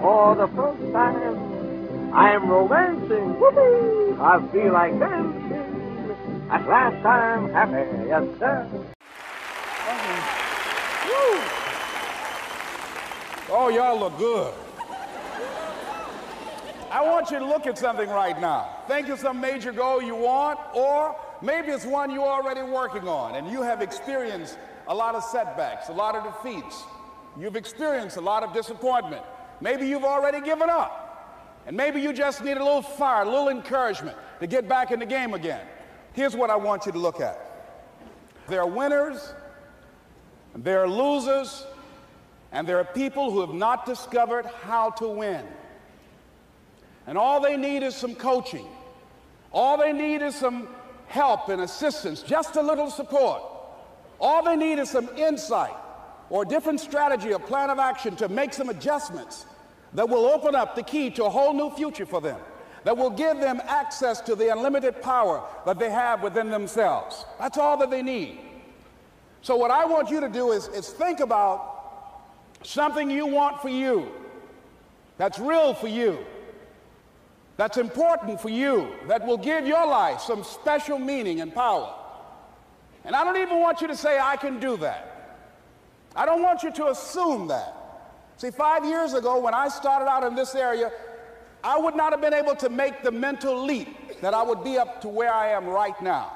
For the first time, I am romancing. Whoopee! I feel like dancing. At last I'm happy, yes, sir. Oh, y'all look good. I want you to look at something right now. Think of some major goal you want, or maybe it's one you're already working on and you have experienced a lot of setbacks, a lot of defeats. You've experienced a lot of disappointment. Maybe you've already given up. And maybe you just need a little fire, a little encouragement to get back in the game again. Here's what I want you to look at there are winners, there are losers, and there are people who have not discovered how to win. And all they need is some coaching. All they need is some help and assistance, just a little support. All they need is some insight or a different strategy, or plan of action to make some adjustments that will open up the key to a whole new future for them, that will give them access to the unlimited power that they have within themselves. That's all that they need. So, what I want you to do is, is think about something you want for you, that's real for you, that's important for you, that will give your life some special meaning and power. And I don't even want you to say, I can do that. I don't want you to assume that. See, five years ago, when I started out in this area, I would not have been able to make the mental leap that I would be up to where I am right now.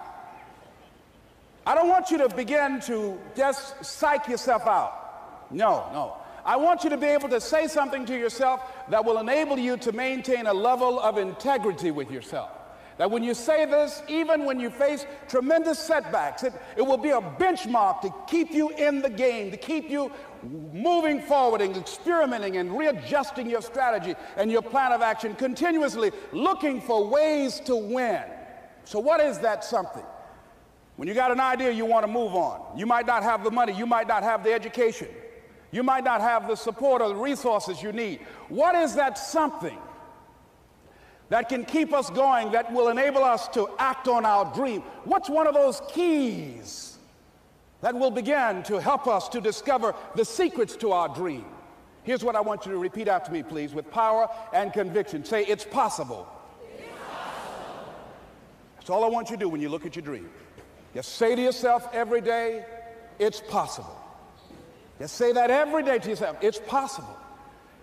I don't want you to begin to just psych yourself out. No, no. I want you to be able to say something to yourself that will enable you to maintain a level of integrity with yourself. That when you say this, even when you face tremendous setbacks, it, it will be a benchmark to keep you in the game, to keep you moving forward and experimenting and readjusting your strategy and your plan of action, continuously looking for ways to win. So, what is that something? When you got an idea you want to move on, you might not have the money, you might not have the education, you might not have the support or the resources you need. What is that something that can keep us going, that will enable us to act on our dream? What's one of those keys that will begin to help us to discover the secrets to our dream? Here's what I want you to repeat after me, please, with power and conviction. Say, It's possible. It's possible. That's all I want you to do when you look at your dream. Just say to yourself every day, It's possible. Just say that every day to yourself, It's possible.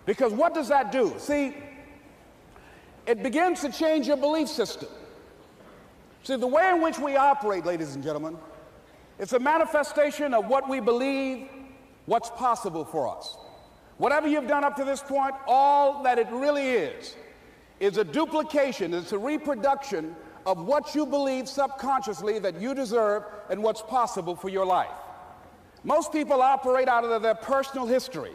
Because what does that do? See, it begins to change your belief system. See, the way in which we operate, ladies and gentlemen, it's a manifestation of what we believe, what's possible for us. Whatever you've done up to this point, all that it really is, is a duplication, it's a reproduction of what you believe subconsciously that you deserve and what's possible for your life. Most people operate out of their personal history,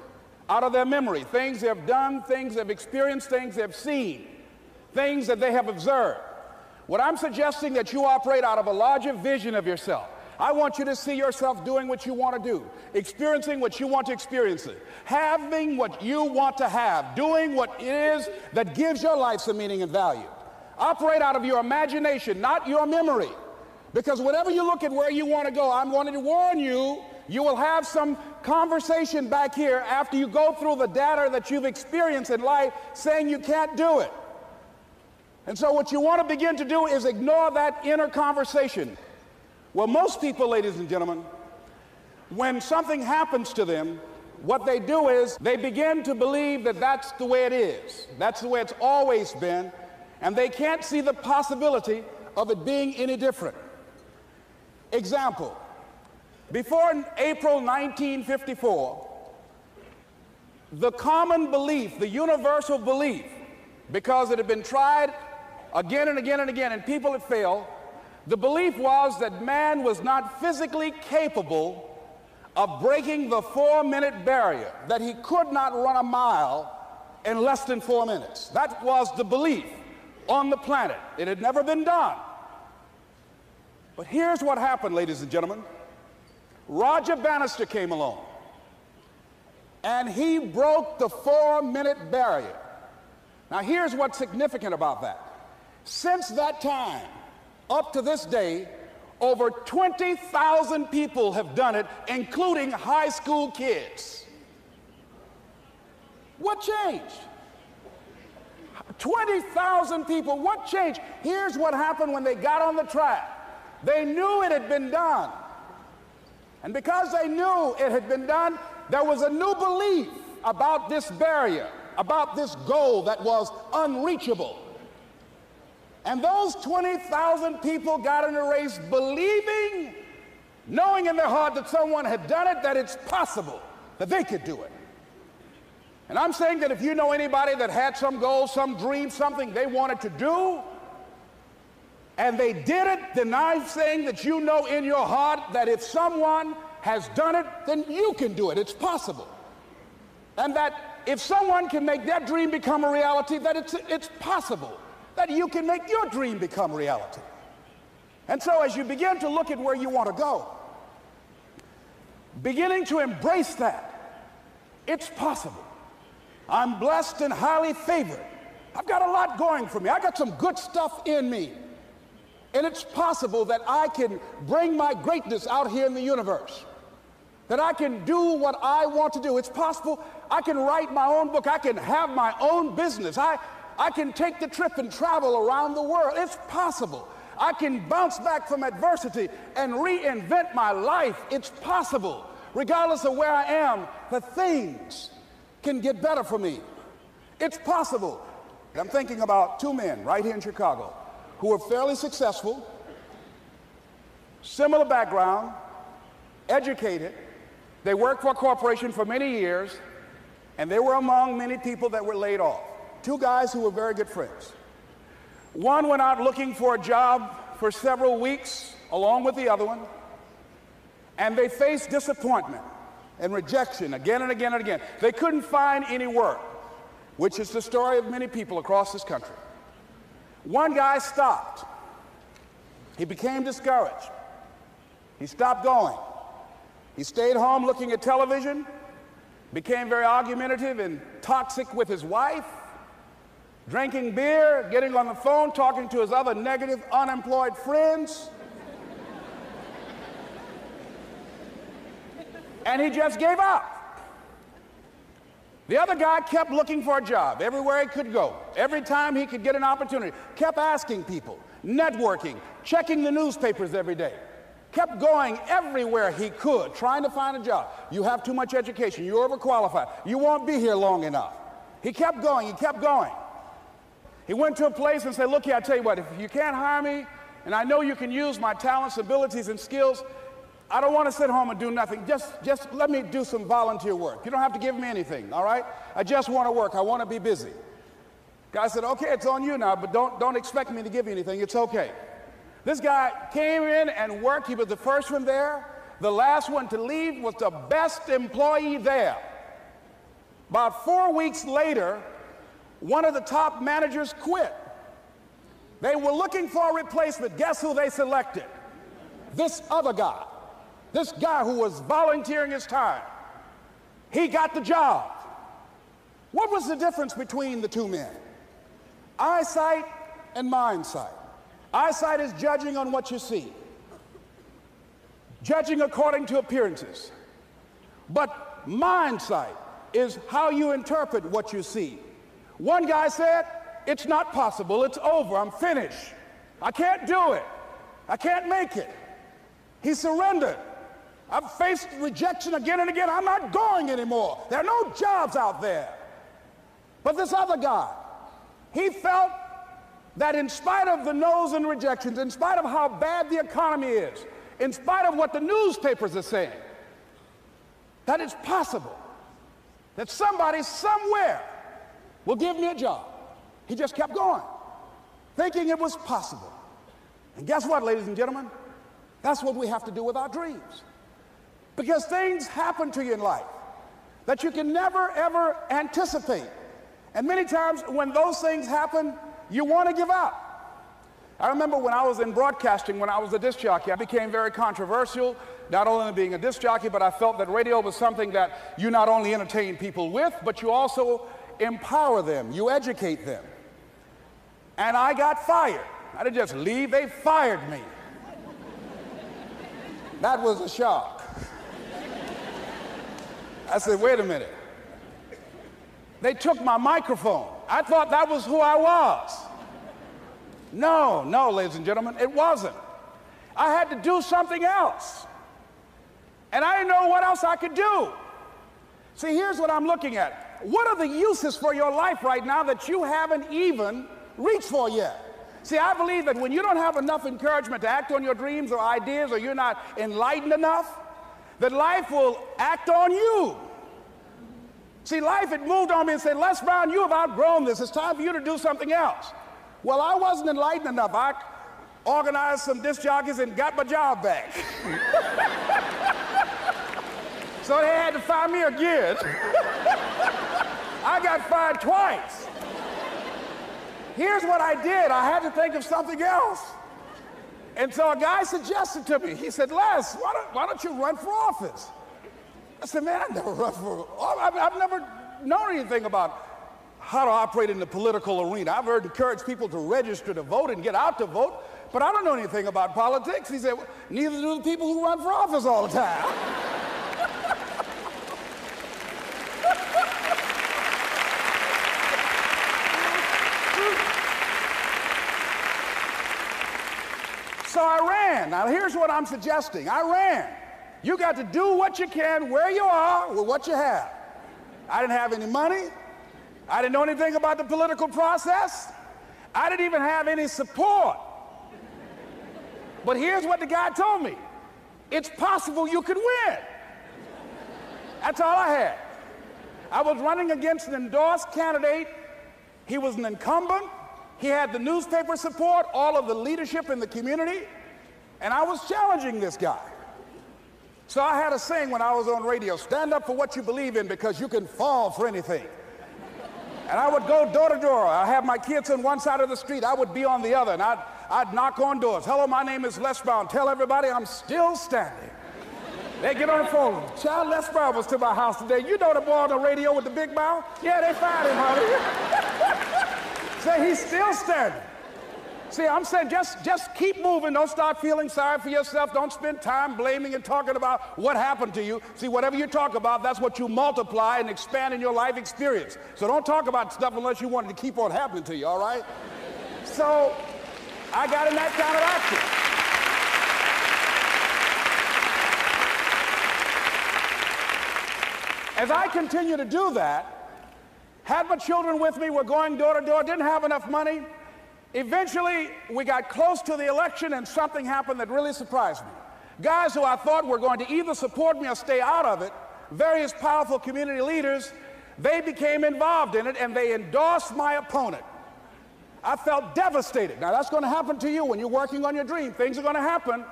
out of their memory, things they've done, things they've experienced, things they've seen things that they have observed. What I'm suggesting that you operate out of a larger vision of yourself. I want you to see yourself doing what you want to do, experiencing what you want to experience, having what you want to have, doing what it is that gives your life some meaning and value. Operate out of your imagination, not your memory. Because whenever you look at where you want to go, I'm going to warn you, you will have some conversation back here after you go through the data that you've experienced in life saying you can't do it. And so, what you want to begin to do is ignore that inner conversation. Well, most people, ladies and gentlemen, when something happens to them, what they do is they begin to believe that that's the way it is. That's the way it's always been. And they can't see the possibility of it being any different. Example Before April 1954, the common belief, the universal belief, because it had been tried again and again and again, and people had failed. The belief was that man was not physically capable of breaking the four minute barrier, that he could not run a mile in less than four minutes. That was the belief on the planet. It had never been done. But here's what happened, ladies and gentlemen Roger Bannister came along, and he broke the four minute barrier. Now, here's what's significant about that. Since that time, up to this day, over 20,000 people have done it, including high school kids. What changed? 20,000 people. What changed? Here's what happened when they got on the track. They knew it had been done. And because they knew it had been done, there was a new belief about this barrier, about this goal that was unreachable. And those 20,000 people got in a race believing, knowing in their heart that someone had done it, that it's possible that they could do it. And I'm saying that if you know anybody that had some goal, some dream, something they wanted to do, and they did it, then I'm saying that you know in your heart that if someone has done it, then you can do it. It's possible. And that if someone can make their dream become a reality, that it's, it's possible that you can make your dream become reality. And so as you begin to look at where you want to go, beginning to embrace that, it's possible. I'm blessed and highly favored. I've got a lot going for me. I got some good stuff in me. And it's possible that I can bring my greatness out here in the universe. That I can do what I want to do. It's possible I can write my own book. I can have my own business. I, I can take the trip and travel around the world. It's possible. I can bounce back from adversity and reinvent my life. It's possible. Regardless of where I am, the things can get better for me. It's possible. I'm thinking about two men right here in Chicago who were fairly successful, similar background, educated. They worked for a corporation for many years, and they were among many people that were laid off. Two guys who were very good friends. One went out looking for a job for several weeks, along with the other one, and they faced disappointment and rejection again and again and again. They couldn't find any work, which is the story of many people across this country. One guy stopped. He became discouraged. He stopped going. He stayed home looking at television, became very argumentative and toxic with his wife, drinking beer, getting on the phone, talking to his other negative, unemployed friends. and he just gave up. The other guy kept looking for a job everywhere he could go. Every time he could get an opportunity, kept asking people, networking, checking the newspapers every day. Kept going everywhere he could, trying to find a job. You have too much education. You're overqualified. You won't be here long enough. He kept going. He kept going. He went to a place and said, Look here, I tell you what, if you can't hire me, and I know you can use my talents, abilities, and skills, I don't want to sit home and do nothing. Just, just let me do some volunteer work. You don't have to give me anything, all right? I just want to work. I want to be busy. Guy said, okay, it's on you now, but don't, don't expect me to give you anything. It's okay. This guy came in and worked. He was the first one there. The last one to leave was the best employee there. About four weeks later, one of the top managers quit. They were looking for a replacement. Guess who they selected? This other guy. This guy who was volunteering his time, he got the job. What was the difference between the two men? Eyesight and mind sight. Eyesight is judging on what you see, judging according to appearances. But mind sight is how you interpret what you see. One guy said, It's not possible, it's over, I'm finished. I can't do it, I can't make it. He surrendered. I've faced rejection again and again. I'm not going anymore. There are no jobs out there. But this other guy, he felt that in spite of the no's and rejections, in spite of how bad the economy is, in spite of what the newspapers are saying, that it's possible that somebody somewhere will give me a job. He just kept going, thinking it was possible. And guess what, ladies and gentlemen? That's what we have to do with our dreams. Because things happen to you in life that you can never, ever anticipate. And many times when those things happen, you want to give up. I remember when I was in broadcasting, when I was a disc jockey, I became very controversial, not only being a disc jockey, but I felt that radio was something that you not only entertain people with, but you also empower them, you educate them. And I got fired. I didn't just leave, they fired me. That was a shock. I said, wait a minute. They took my microphone. I thought that was who I was. No, no, ladies and gentlemen, it wasn't. I had to do something else. And I didn't know what else I could do. See, here's what I'm looking at. What are the uses for your life right now that you haven't even reached for yet? See, I believe that when you don't have enough encouragement to act on your dreams or ideas, or you're not enlightened enough, that life will act on you. See, life had moved on me and said, Les Brown, you have outgrown this. It's time for you to do something else. Well, I wasn't enlightened enough. I organized some disc jockeys and got my job back. so they had to fire me again. I got fired twice. Here's what I did I had to think of something else. And so a guy suggested to me, he said, Les, why don't, why don't you run for office? I said, man, I've never run for oh, office. I've never known anything about how to operate in the political arena. I've heard encourage people to register to vote and get out to vote, but I don't know anything about politics. He said, neither do the people who run for office all the time. So I Now, here's what I'm suggesting I ran. You got to do what you can where you are with what you have. I didn't have any money. I didn't know anything about the political process. I didn't even have any support. But here's what the guy told me it's possible you could win. That's all I had. I was running against an endorsed candidate. He was an incumbent. He had the newspaper support, all of the leadership in the community, and I was challenging this guy. So I had a saying when I was on radio stand up for what you believe in because you can fall for anything. And I would go door to door. I have my kids on one side of the street, I would be on the other, and I'd, I'd knock on doors. Hello, my name is Les Brown. Tell everybody I'm still standing. They get on the phone. Child Les Brown was to my house today. You know the boy on the radio with the big mouth? Yeah, they fired him, honey. Say he's still standing. See, I'm saying just, just keep moving. Don't start feeling sorry for yourself. Don't spend time blaming and talking about what happened to you. See, whatever you talk about, that's what you multiply and expand in your life experience. So don't talk about stuff unless you want it to keep on happening to you, all right? So I got in that kind of action. As I continue to do that, had my children with me, were going door to door, didn't have enough money. Eventually, we got close to the election and something happened that really surprised me. Guys who I thought were going to either support me or stay out of it, various powerful community leaders, they became involved in it and they endorsed my opponent. I felt devastated. Now, that's going to happen to you when you're working on your dream. Things are going to happen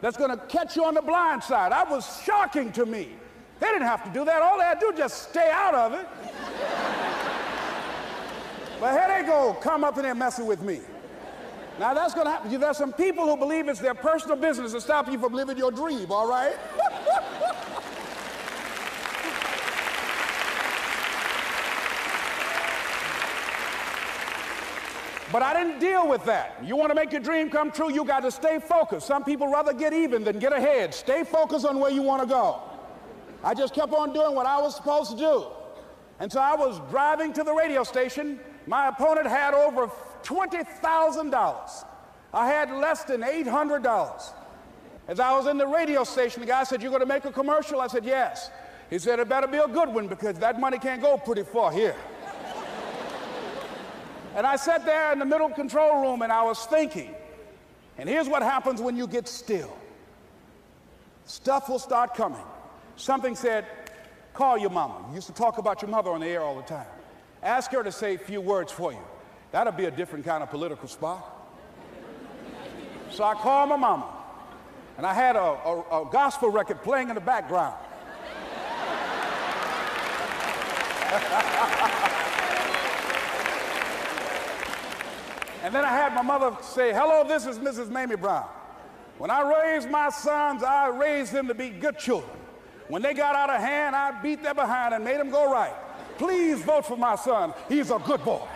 that's going to catch you on the blind side. That was shocking to me. They didn't have to do that. All they had to do was just stay out of it. But here they go, come up in there messing with me. Now that's to happen. There's some people who believe it's their personal business to stop you from living your dream, all right? But I didn't deal with that. You want to make your dream come true, you got to stay focused. Some people rather get even than get ahead. Stay focused on where you want to go. I just kept on doing what I was supposed to do. And so I was driving to the radio station my opponent had over $20,000. I had less than $800. As I was in the radio station, the guy said, You're going to make a commercial? I said, Yes. He said, It better be a good one because that money can't go pretty far here. and I sat there in the middle control room and I was thinking. And here's what happens when you get still stuff will start coming. Something said, Call your mama. You used to talk about your mother on the air all the time. Ask her to say a few words for you. That'll be a different kind of political spot. So I called my mama, and I had a, a, a gospel record playing in the background. and then I had my mother say, Hello, this is Mrs. Mamie Brown. When I raised my sons, I raised them to be good children. When they got out of hand, I beat them behind and made them go right. Please vote for my son. He's a good boy.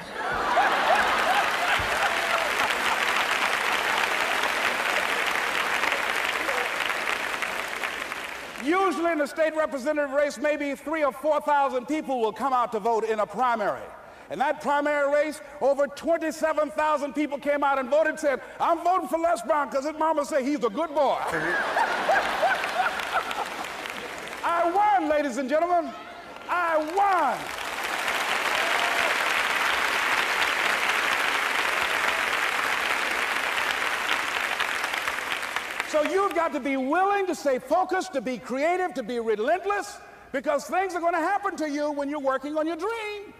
Usually in the state representative race, maybe three or 4,000 people will come out to vote in a primary. In that primary race, over 27,000 people came out and voted and said, I'm voting for Les Brown because his mama said he's a good boy. I won, ladies and gentlemen. I won. So you've got to be willing to stay focused, to be creative, to be relentless, because things are going to happen to you when you're working on your dream.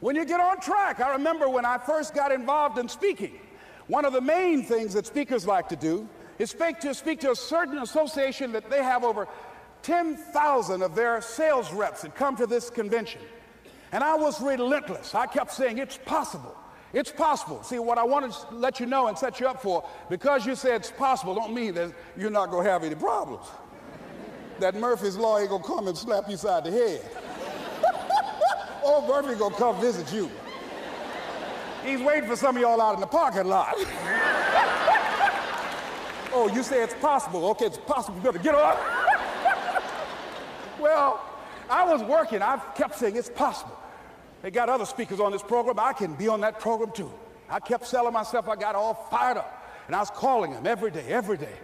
When you get on track. I remember when I first got involved in speaking, one of the main things that speakers like to do is speak to, speak to a certain association that they have over 10,000 of their sales reps had come to this convention. And I was relentless. I kept saying, it's possible. It's possible. See, what I want to let you know and set you up for, because you said it's possible, don't mean that you're not going to have any problems. that Murphy's Law ain't going to come and slap you side the head. Old Murphy going to come visit you. He's waiting for some of y'all out in the parking lot. oh, you say it's possible. Okay, it's possible. You better get up. Well, I was working. I kept saying it's possible. They got other speakers on this program. I can be on that program too. I kept selling myself. I got all fired up. And I was calling them every day, every day.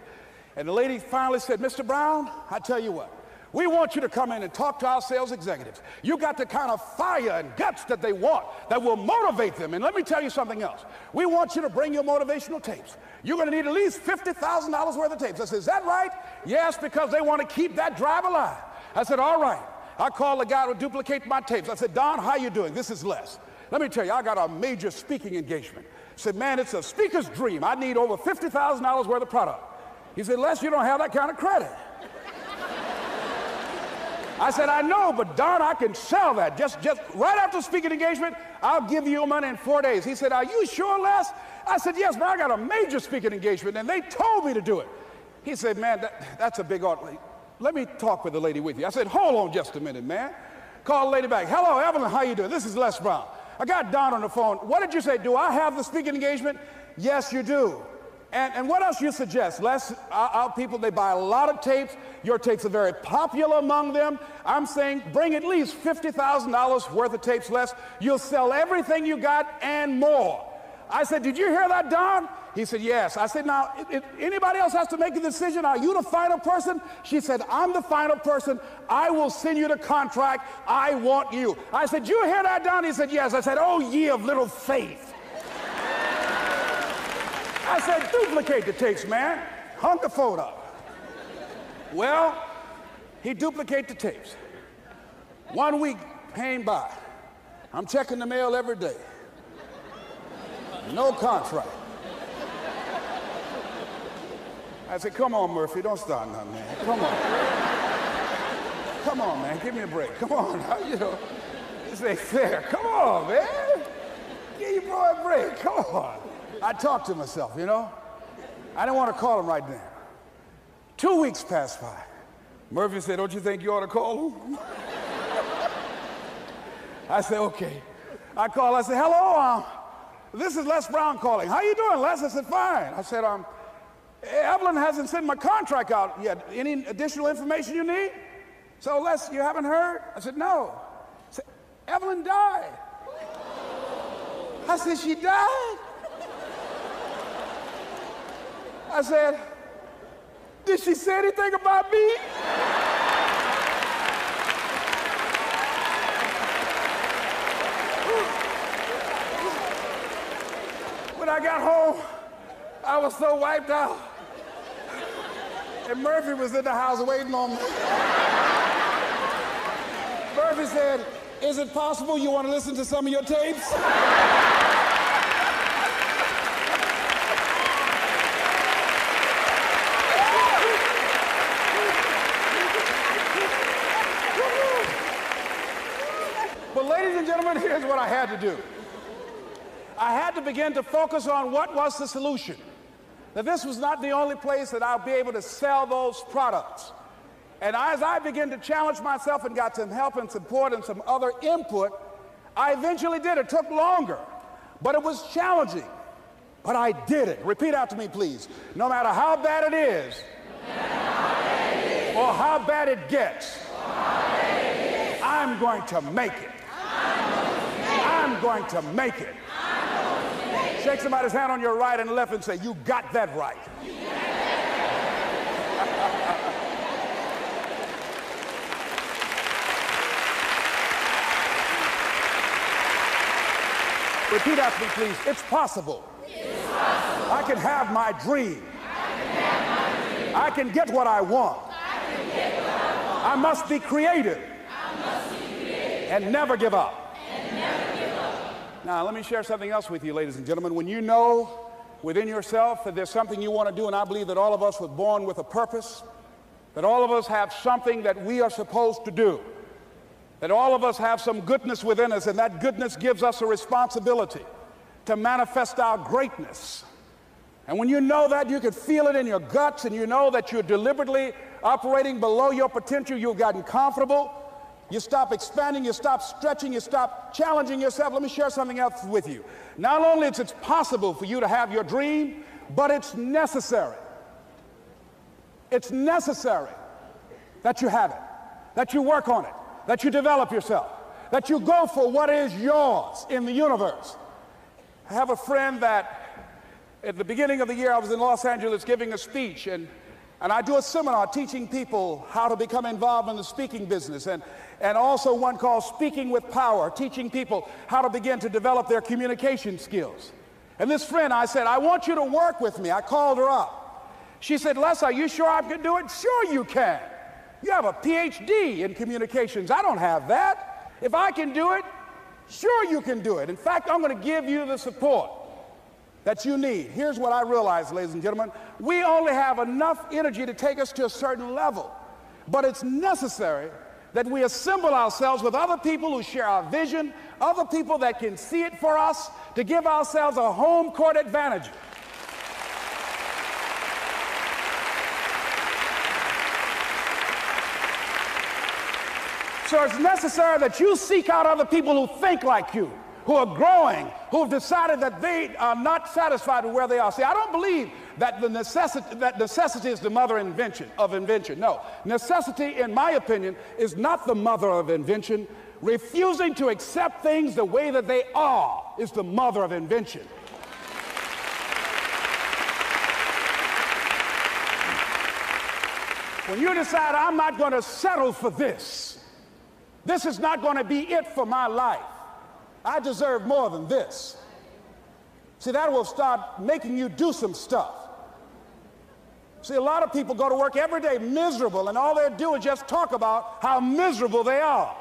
And the lady finally said, Mr. Brown, I tell you what, we want you to come in and talk to our sales executives. You got the kind of fire and guts that they want that will motivate them. And let me tell you something else. We want you to bring your motivational tapes. You're going to need at least $50,000 worth of tapes. I said, Is that right? Yes, because they want to keep that drive alive. I said, All right. I called the guy to duplicate my tapes. I said, Don, how you doing? This is Les. Let me tell you, I got a major speaking engagement. I said, man, it's a speaker's dream. I need over $50,000 worth of product. He said, Les, you don't have that kind of credit. I said, I know, but Don, I can sell that. Just, just right after speaking engagement, I'll give you money in four days. He said, Are you sure, Les? I said, Yes, but I got a major speaking engagement, and they told me to do it. He said, Man, that, that's a big order. Let me talk with the lady with you. I said, Hold on just a minute, man. Call the lady back. Hello, Evelyn, how you doing? This is Les Brown. I got Don on the phone. What did you say? Do I have the speaking engagement? Yes, you do. And, and what else you suggest? Les, our, our, people, they buy a lot of tapes. Your tapes are very popular among them. I'm saying bring at least $50,000 worth of tapes, Les. You'll sell everything you got and more. I said, Did you hear that, Don? He said, Yes. I said, Now, if anybody else has to make a decision, are you the final person? She said, I'm the final person. I will send you the contract. I want you. I said, You hear that, Don? He said, Yes. I said, Oh, ye of little faith. I said, duplicate the tapes, man. Hung the up. Well, he duplicated the tapes. One week came by. I'm checking the mail every day. No contract. I said, come on, Murphy, don't start nothing, man. Come on. Come on, man, give me a break. Come on. You know, this ain't fair. Come on, man. Give your boy a break. Come on. I talked to myself, you know. I didn't want to call him right now. Two weeks passed by. Murphy said, Don't you think you ought to call him? I said, Okay. I called. I said, Hello, um, this is Les Brown calling. How you doing, Les? I said, Fine. I said, um, Evelyn hasn't sent my contract out yet. Any additional information you need? So, Les, you haven't heard? I said, No. I said, Evelyn died. I said, She died? I said, Did she say anything about me? when I got home, I was so wiped out. And Murphy was in the house waiting on me. Murphy said, Is it possible you want to listen to some of your tapes? But ladies and gentlemen, here's what I had to do. I had to begin to focus on what was the solution. That this was not the only place that I'll be able to sell those products. And as I began to challenge myself and got some help and support and some other input, I eventually did. It took longer, but it was challenging. But I did it. Repeat out to me, please. No matter how bad it is, or how bad it gets, I'm going to make it. I'm going to make it. Shake somebody's hand on your right and left and say, You got that right. Repeat after me, please. It's possible. I can have my dream. I can, get what I want. I. Must be creative. And never give up. Now, let me share something else with you, ladies and gentlemen. When you know within yourself that there's something you want to do, and I believe that all of us were born with a purpose, that all of us have something that we are supposed to do that all of us have some goodness within us, and that goodness gives us a responsibility to manifest our greatness. And when you know that, you can feel it in your guts, and you know that you're deliberately operating below your potential, you've gotten comfortable. You stop expanding, you stop stretching, you stop challenging yourself. Let me share something else with you. Not only is it possible for you to have your dream, but it's necessary. It's necessary that you have it, that you work on it, that you develop yourself, that you go for what is yours in the universe. I have a friend that at the beginning of the year I was in Los Angeles giving a speech and and I do a seminar teaching people how to become involved in the speaking business and, and also one called Speaking with Power, teaching people how to begin to develop their communication skills. And this friend, I said, I want you to work with me. I called her up. She said, Les, are you sure I can do it? Sure you can. You have a PhD in communications. I don't have that. If I can do it, sure you can do it. In fact, I'm going to give you the support that you need. Here's what I realize, ladies and gentlemen. We only have enough energy to take us to a certain level, but it's necessary that we assemble ourselves with other people who share our vision, other people that can see it for us, to give ourselves a home court advantage. So it's necessary that you seek out other people who think like you, who are growing, who have decided that they are not satisfied with where they are. See, I don't believe that the necessity that necessity is the mother invention of invention. No, necessity, in my opinion, is not the mother of invention. Refusing to accept things the way that they are is the mother of invention. When you decide, I'm not going to settle for this, this is not going to be it for my life. I deserve more than this. See, that will start making you do some stuff. See, a lot of people go to work every day miserable, and all they do is just talk about how miserable they are.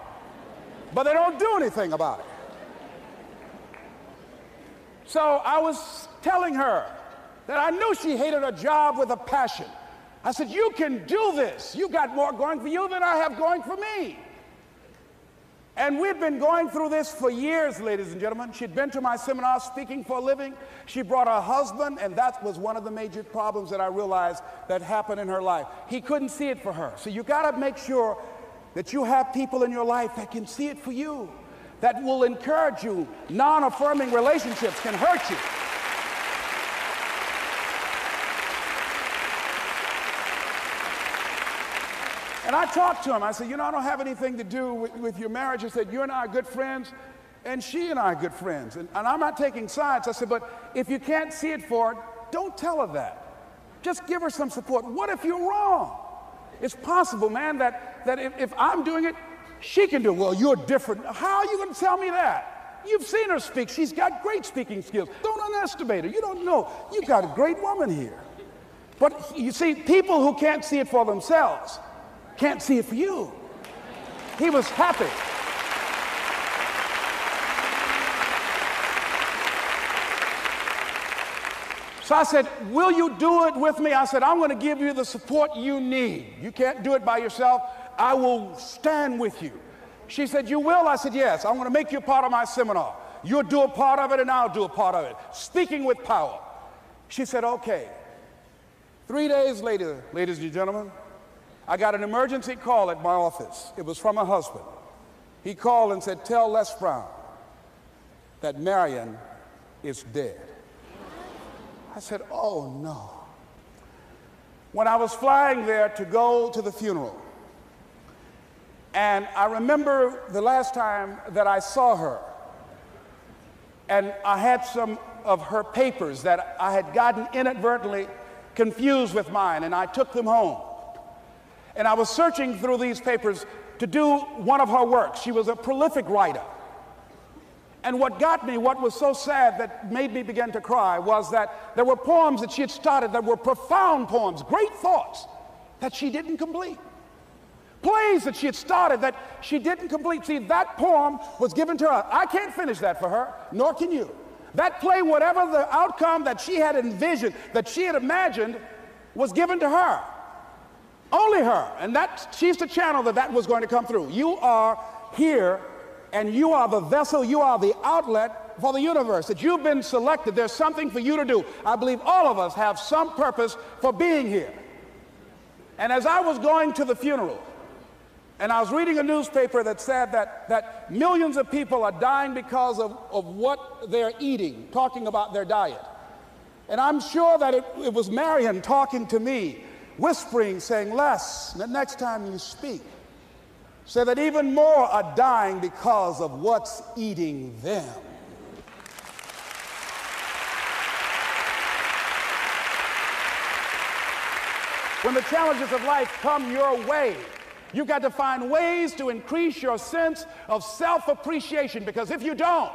But they don't do anything about it. So I was telling her that I knew she hated her job with a passion. I said, You can do this. You got more going for you than I have going for me. And we've been going through this for years, ladies and gentlemen. She'd been to my seminar speaking for a living. She brought her husband, and that was one of the major problems that I realized that happened in her life. He couldn't see it for her. So you got to make sure that you have people in your life that can see it for you, that will encourage you. Non affirming relationships can hurt you. And I talked to him. I said, You know, I don't have anything to do with, with your marriage. He said, You and I are good friends, and she and I are good friends. And, and I'm not taking sides. I said, But if you can't see it for her, don't tell her that. Just give her some support. What if you're wrong? It's possible, man, that, that if, if I'm doing it, she can do it. Well, you're different. How are you going to tell me that? You've seen her speak. She's got great speaking skills. Don't underestimate her. You don't know. You've got a great woman here. But you see, people who can't see it for themselves, can't see it for you. He was happy. So I said, Will you do it with me? I said, I'm going to give you the support you need. You can't do it by yourself. I will stand with you. She said, You will? I said, Yes. I'm going to make you part of my seminar. You'll do a part of it, and I'll do a part of it. Speaking with power. She said, Okay. Three days later, ladies and gentlemen, I got an emergency call at my office. It was from a husband. He called and said, Tell Les Brown that Marion is dead. I said, Oh no. when I was flying there to go to the funeral. And I remember the last time that I saw her. And I had some of her papers that I had gotten inadvertently confused with mine, and I took them home. And I was searching through these papers to do one of her works. She was a prolific writer. And what got me, what was so sad that made me begin to cry, was that there were poems that she had started that were profound poems, great thoughts that she didn't complete. Plays that she had started that she didn't complete. See, that poem was given to her. I can't finish that for her, nor can you. That play, whatever the outcome that she had envisioned, that she had imagined, was given to her. Only her. And that she's the channel that that was going to come through. You are here and you are the vessel, you are the outlet for the universe, that you've been selected. There's something for you to do. I believe all of us have some purpose for being here. And as I was going to the funeral, and I was reading a newspaper that said that, that millions of people are dying because of, of what they're eating, talking about their diet. And I'm sure that it, it was Marion talking to me, whispering, saying, Les the next time you speak, say that even more are dying because of what's eating them. When the challenges of life come your way, you've got to find ways to increase your sense of self appreciation because if you don't,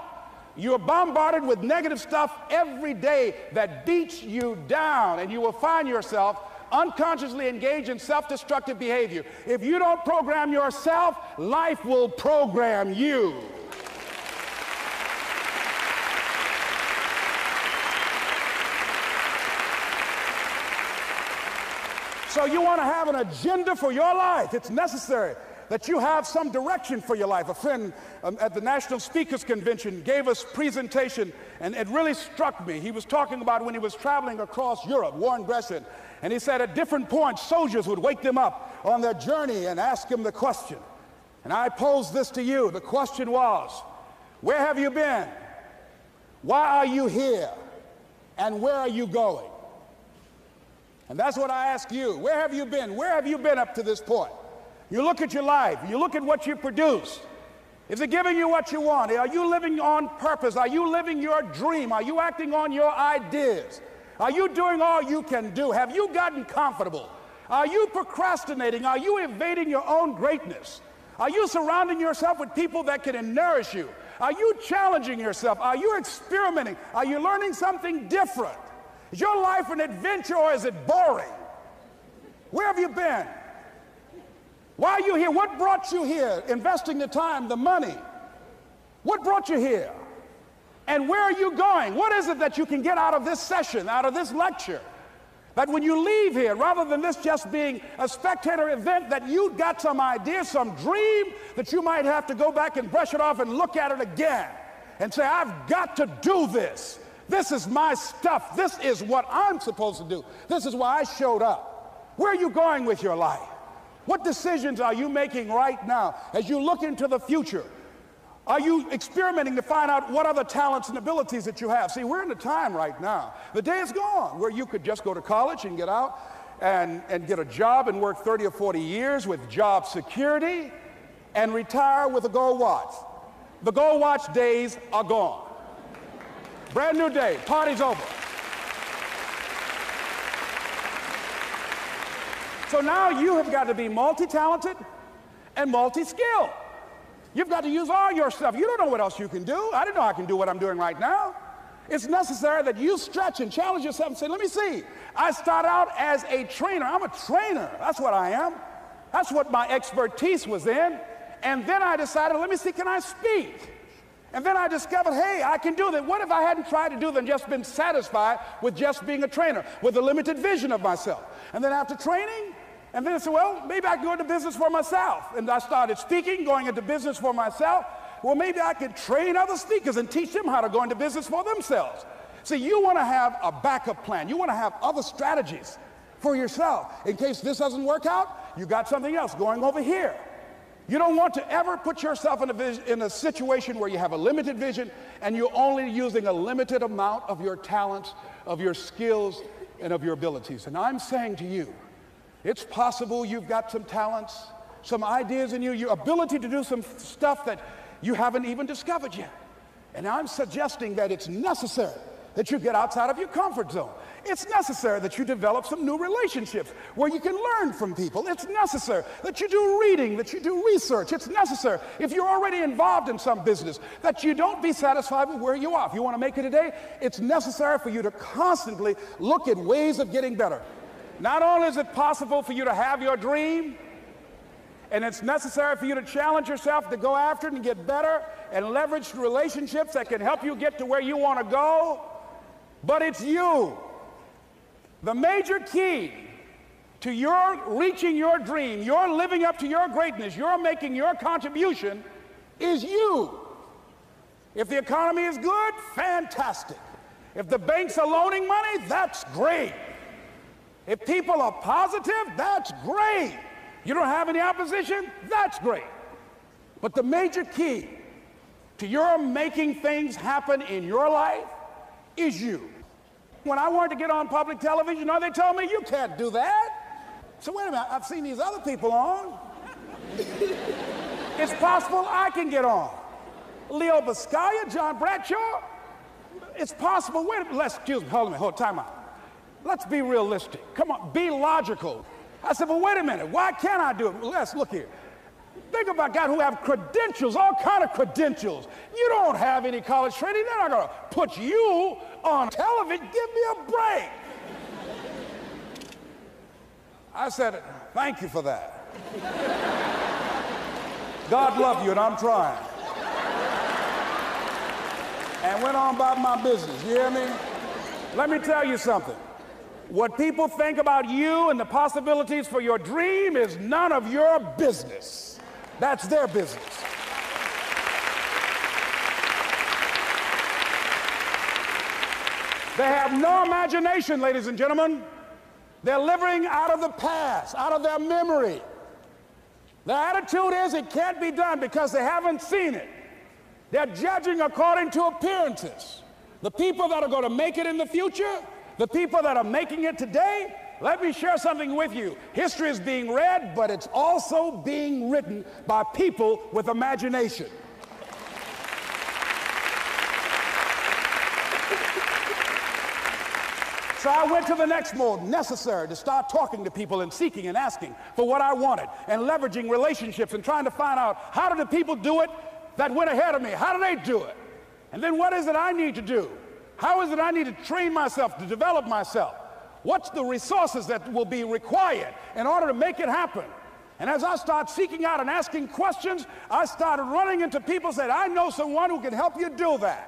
you're bombarded with negative stuff every day that beats you down, and you will find yourself unconsciously engage in self destructive behavior. If you don't program yourself, life will program you. So, you want to have an agenda for your life. It's necessary that you have some direction for your life. A friend um, at the National Speakers Convention gave us presentation, and it really struck me. He was talking about when he was traveling across Europe, Warren Greshes, and he said at different points, soldiers would wake them up on their journey and ask them the question. And I pose this to you. The question was, where have you been? Why are you here? And where are you going? And that's what I ask you. Where have you been? Where have you been up to this point? You look at your life, you look at what you produce. Is it giving you what you want? Are you living on purpose? Are you living your dream? Are you acting on your ideas? Are you doing all you can do? Have you gotten comfortable? Are you procrastinating? Are you evading your own greatness? Are you surrounding yourself with people that can nourish you? Are you challenging yourself? Are you experimenting? Are you learning something different? Is your life an adventure or is it boring? Where have you been? Why are you here? What brought you here? Investing the time, the money. What brought you here? And where are you going? What is it that you can get out of this session, out of this lecture? That when you leave here, rather than this just being a spectator event, that you got some idea, some dream that you might have to go back and brush it off and look at it again and say, I've got to do this. This is my stuff. This is what I'm supposed to do. This is why I showed up. Where are you going with your life? What decisions are you making right now as you look into the future? Are you experimenting to find out what other talents and abilities that you have? See, we're in a time right now. The day is gone where you could just go to college and get out and, and get a job and work 30 or 40 years with job security and retire with a gold watch. The gold watch days are gone. Brand new day, party's over. So now you have got to be multi talented and multi skilled. You've got to use all your stuff. You don't know what else you can do. I didn't know I can do what I'm doing right now. It's necessary that you stretch and challenge yourself and say, let me see. I start out as a trainer. I'm a trainer. That's what I am. That's what my expertise was in. And then I decided, let me see, can I speak? And then I discovered, hey, I can do that. What if I hadn't tried to do that and just been satisfied with just being a trainer, with a limited vision of myself? And then after training, and then I said, well, maybe I can go into business for myself. And I started speaking, going into business for myself. Well, maybe I could train other speakers and teach them how to go into business for themselves. See, you want to have a backup plan. You want to have other strategies for yourself. In case this doesn't work out, you got something else going over here. You don't want to ever put yourself in a, in a situation where you have a limited vision and you're only using a limited amount of your talents, of your skills, and of your abilities. And I'm saying to you, It's possible you've got some talents, some ideas in you, your ability to do some stuff that you haven't even discovered yet. And I'm suggesting that it's necessary that you get outside of your comfort zone. It's necessary that you develop some new relationships where you can learn from people. It's necessary that you do reading, that you do research. It's necessary, if you're already involved in some business, that you don't be satisfied with where you are. If you want to make it today, it's necessary for you to constantly look at ways of getting better. Not only is it possible for you to have your dream, and it's necessary for you to challenge yourself to go after it and get better and leverage relationships that can help you get to where you want to go, but it's you. The major key to your reaching your dream, your living up to your greatness, your making your contribution is you. If the economy is good, fantastic. If the banks are loaning money, that's great. If people are positive, that's great. You don't have any opposition, that's great. But the major key to your making things happen in your life is you. When I wanted to get on public television, know, they told me, you can't do that. So wait a minute, I've seen these other people on. it's possible I can get on. Leo Buscaglia, John Bradshaw. It's possible. Wait a minute, let's, excuse me, hold on, a hold time out. Let's be realistic. Come on, be logical. I said, well, wait a minute, why can't I do it? Let's look here. Think about guys who have credentials, all kind of credentials. You don't have any college training. They're not going to put you on television. Give me a break. I said, thank you for that. God love you, and I'm trying. And went on about my business. You hear me? Let me tell you something. What people think about you and the possibilities for your dream is none of your business. That's their business. They have no imagination, ladies and gentlemen. They're living out of the past, out of their memory. Their attitude is it can't be done because they haven't seen it. They're judging according to appearances. The people that are going to make it in the future the people that are making it today, let me share something with you. History is being read, but it's also being written by people with imagination. So I went to the next mode, necessary to start talking to people and seeking and asking for what I wanted and leveraging relationships and trying to find out how did the people do it that went ahead of me? How do they do it? And then what is it I need to do? How is it I need to train myself to develop myself? What's the resources that will be required in order to make it happen? And as I start seeking out and asking questions, I started running into people said, I know someone who can help you do that.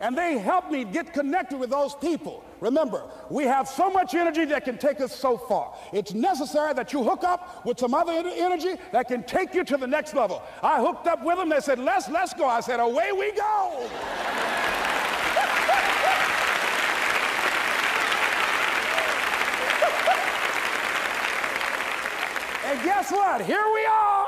And they helped me get connected with those people. Remember, we have so much energy that can take us so far. It's necessary that you hook up with some other energy that can take you to the next level. I hooked up with them. They said, let's, let's go. I said, away we go. And guess what? Here we are.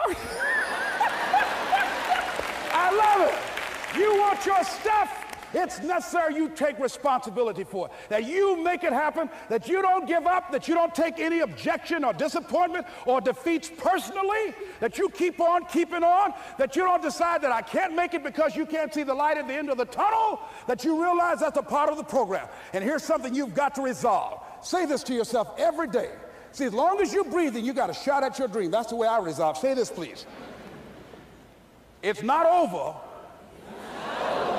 I love it. You want your stuff? It's necessary you take responsibility for it. That you make it happen, that you don't give up, that you don't take any objection or disappointment or defeats personally, that you keep on keeping on, that you don't decide that I can't make it because you can't see the light at the end of the tunnel, that you realize that's a part of the program. And here's something you've got to resolve. Say this to yourself every day. See, as long as you're breathing, you got a shot at your dream. That's the way I resolve. Say this, please. It's not over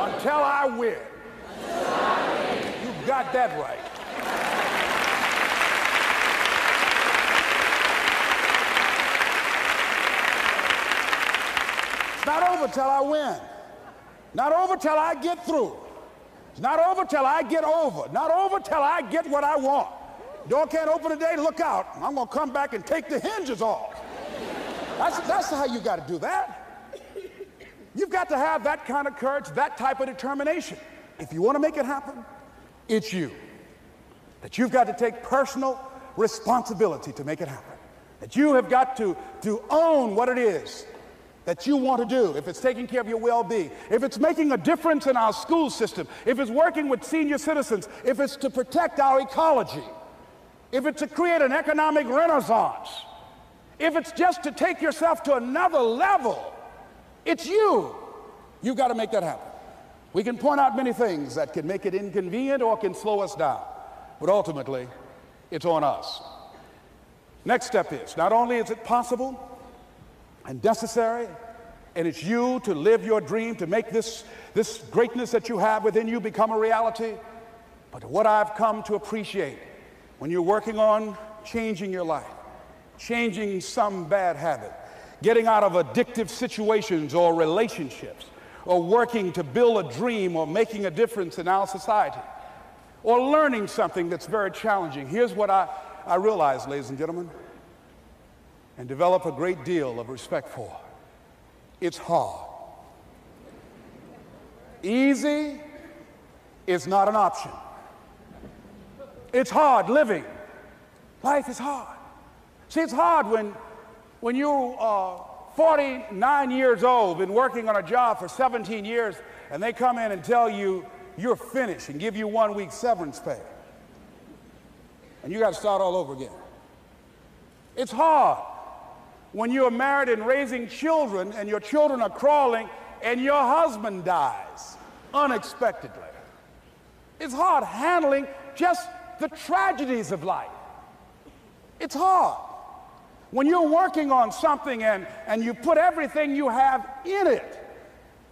until I win. You got that right. It's not over till I win. Not over till I get through. It's not over till I get over. Not over till I get what I want. Door can't open today, look out. I'm going to come back and take the hinges off. That's, that's how you got to do that. You've got to have that kind of courage, that type of determination. If you want to make it happen, it's you. That you've got to take personal responsibility to make it happen. That you have got to, to own what it is that you want to do, if it's taking care of your well being, if it's making a difference in our school system, if it's working with senior citizens, if it's to protect our ecology. If it's to create an economic renaissance, if it's just to take yourself to another level, it's you. You've got to make that happen. We can point out many things that can make it inconvenient or can slow us down, but ultimately, it's on us. Next step is not only is it possible and necessary, and it's you to live your dream, to make this, this greatness that you have within you become a reality, but what I've come to appreciate when you're working on changing your life, changing some bad habit, getting out of addictive situations or relationships, or working to build a dream or making a difference in our society, or learning something that's very challenging. Here's what I, I realize, ladies and gentlemen, and develop a great deal of respect for. It's hard. Easy is not an option. It's hard living. Life is hard. See, it's hard when, when you are 49 years old, been working on a job for 17 years, and they come in and tell you you're finished and give you one week severance pay. And you got to start all over again. It's hard when you're married and raising children and your children are crawling and your husband dies unexpectedly. It's hard handling just the tragedies of life. It's hard. When you're working on something and, and you put everything you have in it,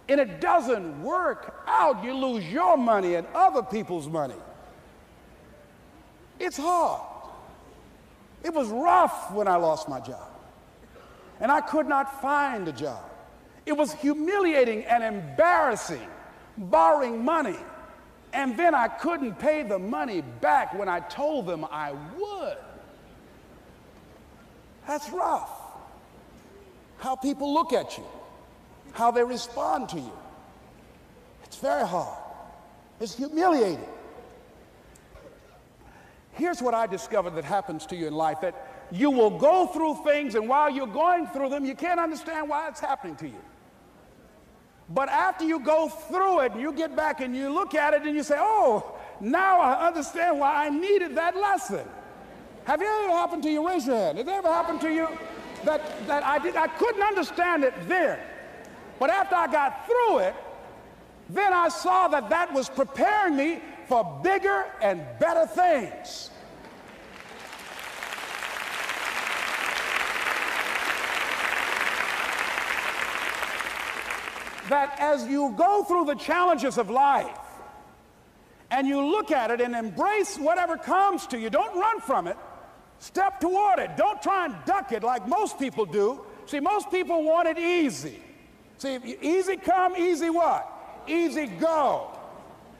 and it doesn't work out, you lose your money and other people's money. It's hard. It was rough when I lost my job, and I could not find a job. It was humiliating and embarrassing, borrowing money and then I couldn't pay the money back when I told them I would. That's rough. How people look at you, how they respond to you. It's very hard. It's humiliating. Here's what I discovered that happens to you in life that you will go through things, and while you're going through them, you can't understand why it's happening to you. But after you go through it, and you get back and you look at it and you say, oh, now I understand why I needed that lesson. Have you ever happened to you? Raise your hand. Has it ever happened to you that, that I, did, I couldn't understand it then? But after I got through it, then I saw that that was preparing me for bigger and better things. That as you go through the challenges of life and you look at it and embrace whatever comes to you, don't run from it. Step toward it. Don't try and duck it like most people do. See, most people want it easy. See, easy come, easy what? Easy go.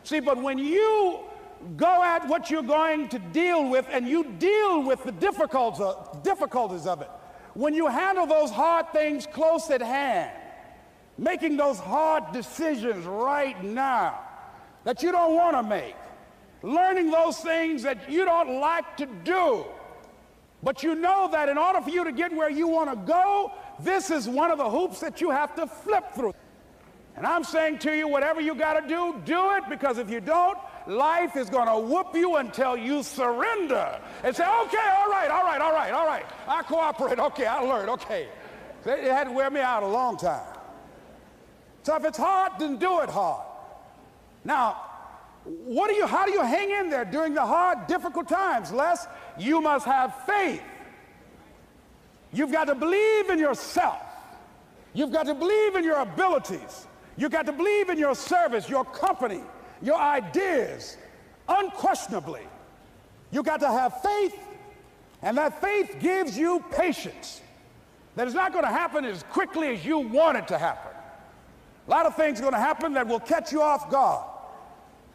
See, but when you go at what you're going to deal with and you deal with the difficulties of it, when you handle those hard things close at hand, making those hard decisions right now that you don't want to make, learning those things that you don't like to do. But you know that in order for you to get where you want to go, this is one of the hoops that you have to flip through. And I'm saying to you, whatever you got to do, do it because if you don't, life is going to whoop you until you surrender and say, okay, all right, all right, all right, all right. I cooperate. Okay, I learned. Okay. It had to wear me out a long time. So if it's hard, then do it hard. Now, what do you, how do you hang in there during the hard, difficult times? Les, you must have faith. You've got to believe in yourself. You've got to believe in your abilities. You've got to believe in your service, your company, your ideas, unquestionably. You've got to have faith, and that faith gives you patience. That is not going to happen as quickly as you want it to happen. A lot of things are going to happen that will catch you off guard.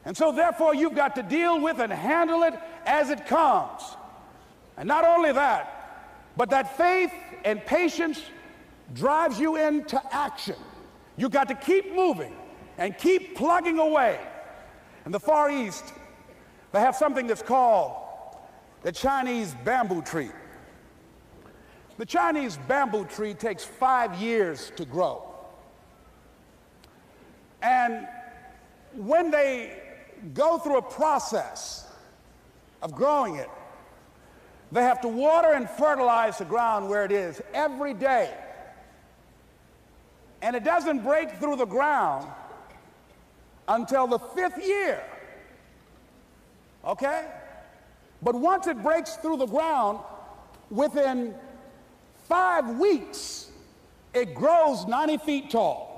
And so, therefore, you've got to deal with and handle it as it comes. And not only that, but that faith and patience drives you into action. You've got to keep moving and keep plugging away. In the Far East, they have something that's called the Chinese bamboo tree. The Chinese bamboo tree takes five years to grow. And when they go through a process of growing it, They have to water and fertilize the ground where it is every day. And it doesn't break through the ground until the fifth year. Okay? But once it breaks through the ground, within five weeks, it grows 90 feet tall.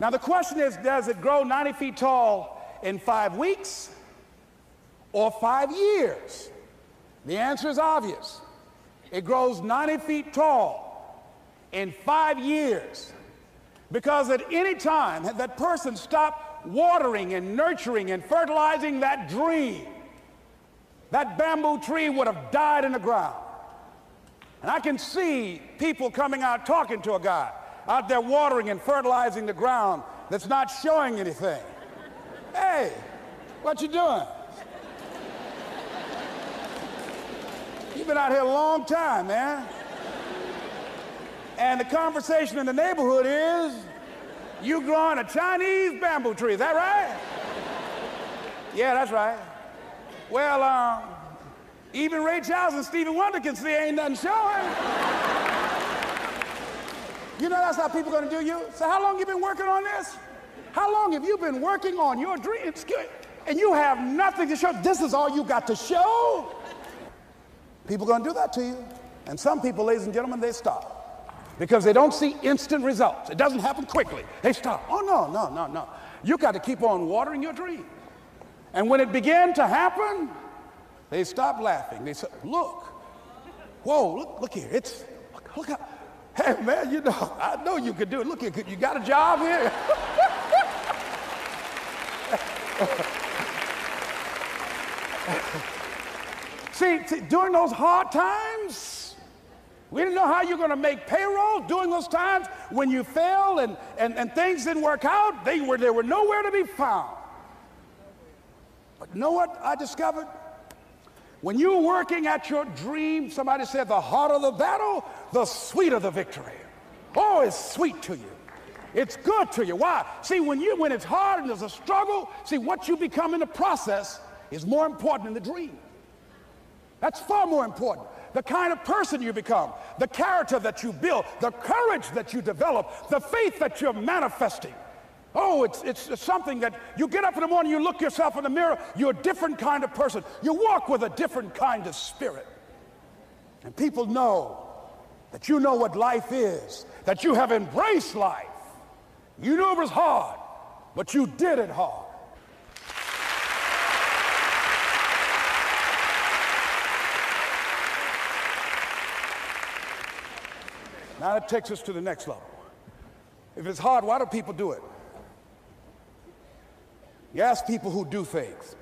Now, the question is does it grow 90 feet tall in five weeks or five years? The answer is obvious. It grows 90 feet tall in five years. Because at any time that person stopped watering and nurturing and fertilizing that dream, that bamboo tree would have died in the ground. And I can see people coming out talking to a guy out there watering and fertilizing the ground that's not showing anything. Hey, what you doing? You've been out here a long time, man. And the conversation in the neighborhood is you growing a Chinese bamboo tree. Is that right? Yeah, that's right. Well, um, even Ray Charles and Stevie Wonder can see ain't nothing showing. You know that's how people are going to do you? So how long you been working on this? How long have you been working on your dreams? And you have nothing to show. This is all you got to show. People are going to do that to you. And some people, ladies and gentlemen, they stop because they don't see instant results. It doesn't happen quickly. They stop. Oh, no, no, no, no. You got to keep on watering your dream. And when it began to happen, they stopped laughing. They said, Look, whoa, look, look here. It's, look, look how, hey, man, you know, I know you could do it. Look you got a job here? see, see, during those hard times, we didn't know how you're going to make payroll during those times when you fell and, and, and things didn't work out. They were, they were nowhere to be found. But you know what I discovered? When you're working at your dream, somebody said, the harder the battle, the sweeter the victory. Oh, it's sweet to you. It's good to you. Why? See, when you when it's hard and there's a struggle, see what you become in the process is more important than the dream. That's far more important the kind of person you become, the character that you build, the courage that you develop, the faith that you're manifesting. Oh, it's, it's something that you get up in the morning, you look yourself in the mirror, you're a different kind of person. You walk with a different kind of spirit. And people know that you know what life is, that you have embraced life. You knew it was hard, but you did it hard. Now that takes us to the next level. If it's hard, why do people do it? You ask people who do things.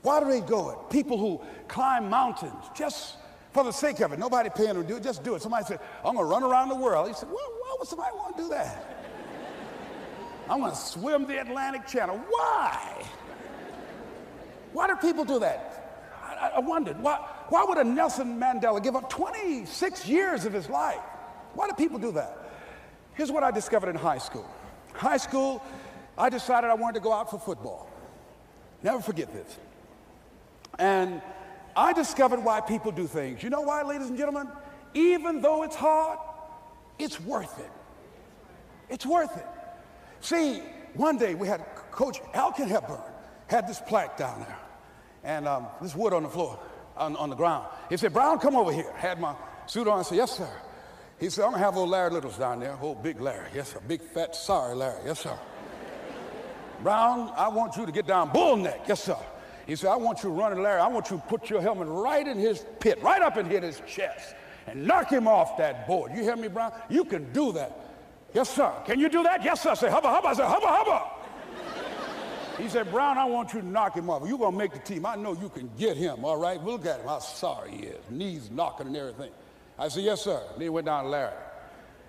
Why do they go it? People who climb mountains just for the sake of it. Nobody paying them to do it, just do it. Somebody said, I'm going to run around the world. He said, well, why would somebody want to do that? I'm going to swim the Atlantic Channel. Why? Why do people do that? I, I wondered, why, why would a Nelson Mandela give up 26 years of his life? Why do people do that? Here's what I discovered in high school. High school, I decided I wanted to go out for football. Never forget this. And I discovered why people do things. You know why, ladies and gentlemen? Even though it's hard, it's worth it. It's worth it. See, one day we had Coach Alkin Hepburn had this plaque down there, and um, this wood on the floor, on, on the ground. He said, Brown, come over here. Had my suit on. I said, Yes, sir. He said, I'm gonna have old Larry Littles down there, old big Larry. Yes, sir. Big, fat, sorry Larry. Yes, sir. Brown, I want you to get down bull neck. Yes, sir. He said, I want you to run Larry. I want you to put your helmet right in his pit, right up in his chest, and knock him off that board. You hear me, Brown? You can do that. Yes, sir. Can you do that? Yes, sir. I say, hubba, hubba. I say, hubba, hubba. He said, Brown, I want you to knock him off. You're going to make the team. I know you can get him, all right? We look at him, how sorry he is. Knees knocking and everything. I said, yes, sir. Then he went down to Larry.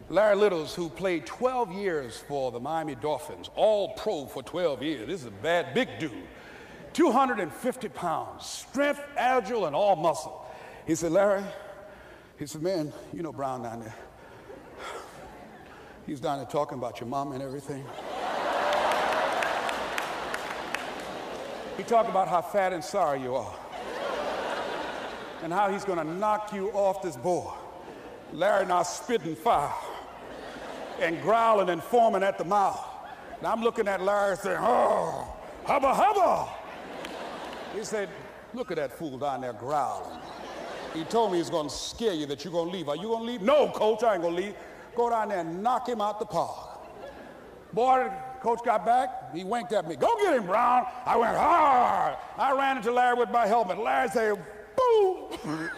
Larry Littles, who played 12 years for the Miami Dolphins, all pro for 12 years. This is a bad, big dude. 250 pounds, strength, agile, and all muscle. He said, Larry, he said, man, you know Brown down there. He's down there talking about your mom and everything. he talked about how fat and sorry you are. and how he's going to knock you off this board. Larry now spitting fire and growling and foaming at the mouth. Now I'm looking at Larry saying, oh, hubba hubba. He said, look at that fool down there growling. He told me he's going to scare you that you're going to leave. Are you going to leave? No, coach, I ain't going to leave. Go down there and knock him out the park. Boy, coach got back. He winked at me. Go get him, Brown. I went hard. I ran into Larry with my helmet. Larry said, boom.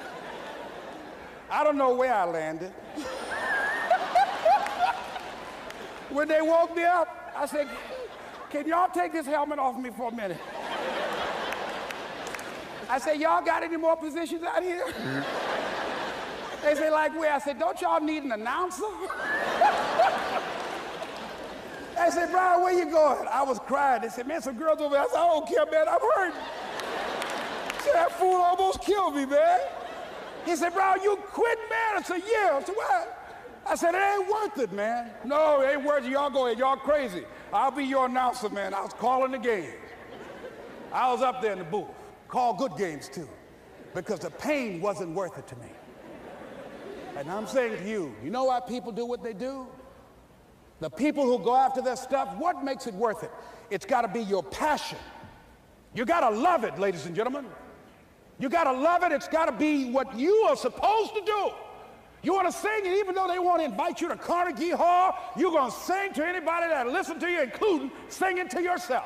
I don't know where I landed. When they woke me up, I said, can y'all take this helmet off me for a minute? I said, y'all got any more positions out here? they say, like where? I said, don't y'all need an announcer? I said, Brian, where you going? I was crying. They said, man, some girls over there. I said, I don't care, man. I'm hurt. said, that fool almost killed me, man. He said, Brian, you quit, man. I said, yeah. I said, what? I said, it ain't worth it, man. No, it ain't worth it. Y'all go ahead. Y'all crazy. I'll be your announcer, man. I was calling the games. I was up there in the booth. Call good games, too. Because the pain wasn't worth it to me. And I'm saying to you, you know why people do what they do? The people who go after their stuff, what makes it worth it? It's got to be your passion. You got to love it, ladies and gentlemen. You got to love it. It's got to be what you are supposed to do. You want to sing, and even though they want to invite you to Carnegie Hall, you're going to sing to anybody that listen to you, including singing to yourself.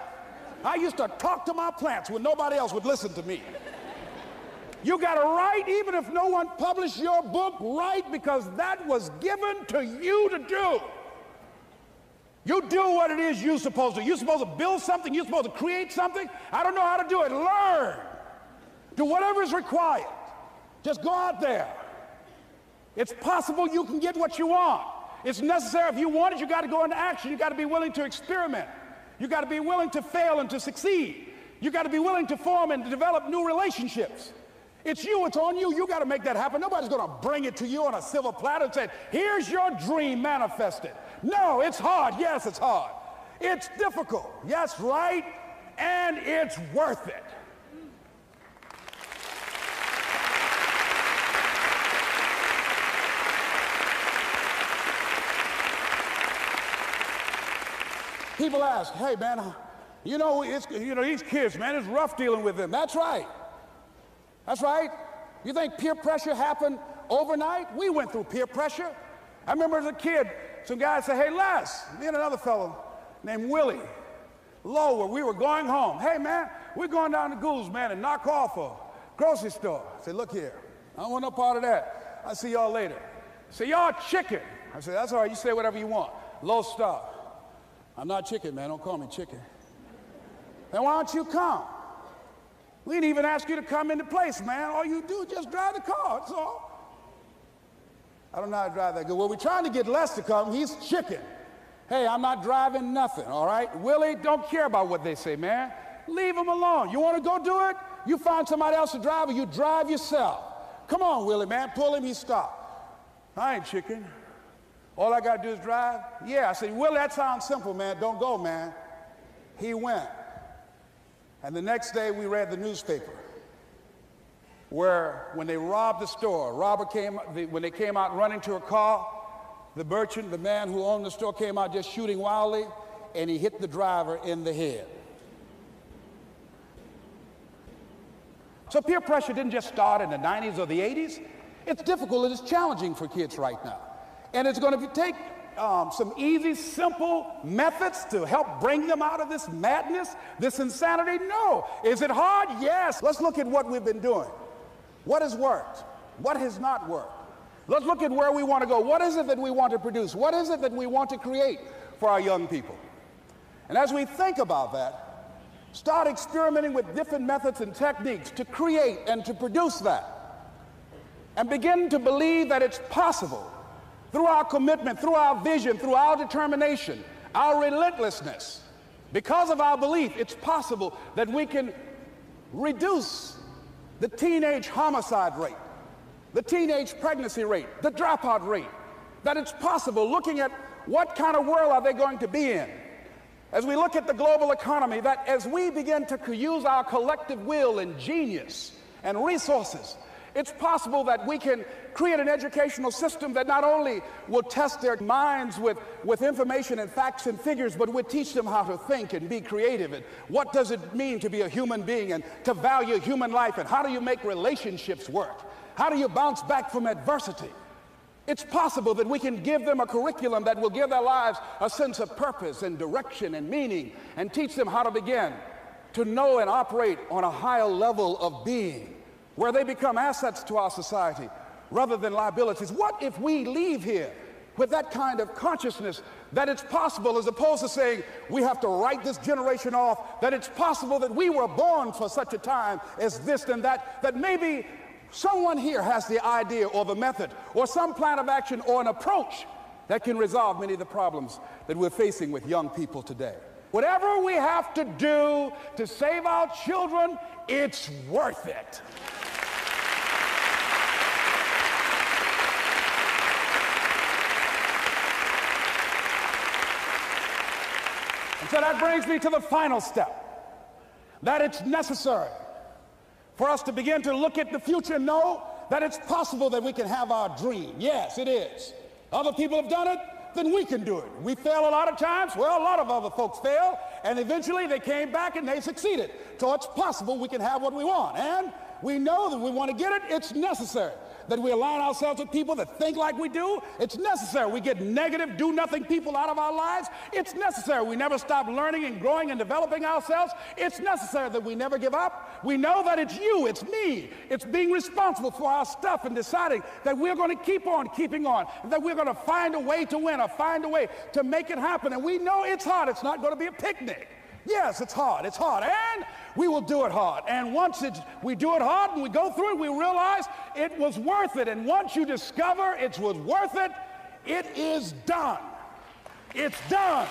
I used to talk to my plants when nobody else would listen to me. You got to write, even if no one published your book, write because that was given to you to do. You do what it is you're supposed to. You're supposed to build something. You're supposed to create something. I don't know how to do it. Learn. Do whatever is required. Just go out there. It's possible you can get what you want. It's necessary. If you want it, you got to go into action. You got to be willing to experiment. You got to be willing to fail and to succeed. You got to be willing to form and to develop new relationships. It's you, it's on you. You got to make that happen. Nobody's going to bring it to you on a silver platter and say, here's your dream manifested. No, it's hard. Yes, it's hard. It's difficult. Yes, right. And it's worth it. People ask, hey man, uh, you know, it's, you know, these kids, man, it's rough dealing with them. That's right. That's right. You think peer pressure happened overnight? We went through peer pressure. I remember as a kid, some guys said, hey, Les, me and another fellow named Willie Lower, we were going home. Hey, man, we're going down to Goulds, man, and knock off a grocery store. I said, look here, I don't want no part of that. I'll see y'all later. Say, y'all chicken. I said, that's all right, you say whatever you want. Low star. I'm not chicken, man, don't call me chicken. Then why don't you come? We didn't even ask you to come into place, man. All you do is just drive the car, that's all. I don't know how to drive that good. Well, we're trying to get Les to come. He's chicken. Hey, I'm not driving nothing, all right? Willie, don't care about what they say, man. Leave him alone. You want to go do it? You find somebody else to drive or you drive yourself. Come on, Willie, man. Pull him, he stopped. I ain't chicken. All I got to do is drive? Yeah. I said, Willie, that sounds simple, man. Don't go, man. He went. And the next day we read the newspaper where when they robbed the store, robber came, when they came out running to a car, the merchant, the man who owned the store came out just shooting wildly and he hit the driver in the head. So peer pressure didn't just start in the 90s or the 80s. It's difficult it's challenging for kids right now. And it's going to take um, some easy, simple methods to help bring them out of this madness, this insanity? No. Is it hard? Yes. Let's look at what we've been doing. What has worked? What has not worked? Let's look at where we want to go. What is it that we want to produce? What is it that we want to create for our young people? And as we think about that, start experimenting with different methods and techniques to create and to produce that. And begin to believe that it's possible through our commitment, through our vision, through our determination, our relentlessness, because of our belief, it's possible that we can reduce the teenage homicide rate, the teenage pregnancy rate, the dropout rate, that it's possible looking at what kind of world are they going to be in. As we look at the global economy, that as we begin to use our collective will and genius and resources It's possible that we can create an educational system that not only will test their minds with, with information and facts and figures, but will teach them how to think and be creative. And what does it mean to be a human being and to value human life? And how do you make relationships work? How do you bounce back from adversity? It's possible that we can give them a curriculum that will give their lives a sense of purpose and direction and meaning and teach them how to begin to know and operate on a higher level of being where they become assets to our society rather than liabilities. What if we leave here with that kind of consciousness that it's possible, as opposed to saying we have to write this generation off, that it's possible that we were born for such a time as this and that, that maybe someone here has the idea or the method or some plan of action or an approach that can resolve many of the problems that we're facing with young people today. Whatever we have to do to save our children, it's worth it. So that brings me to the final step that it's necessary for us to begin to look at the future and know that it's possible that we can have our dream. Yes, it is. Other people have done it, then we can do it. We fail a lot of times. Well, a lot of other folks fail, and eventually they came back and they succeeded. So it's possible we can have what we want. And we know that we want to get it, it's necessary that we align ourselves with people that think like we do. It's necessary. We get negative, do nothing people out of our lives. It's necessary. We never stop learning and growing and developing ourselves. It's necessary that we never give up. We know that it's you, it's me. It's being responsible for our stuff and deciding that we're going to keep on keeping on, that we're going to find a way to win or find a way to make it happen. And we know it's hard. It's not going to be a picnic. Yes, it's hard. It's hard. And we will do it hard. And once it's, we do it hard and we go through it, we realize it was worth it. And once you discover it was worth it, it is done. It's done.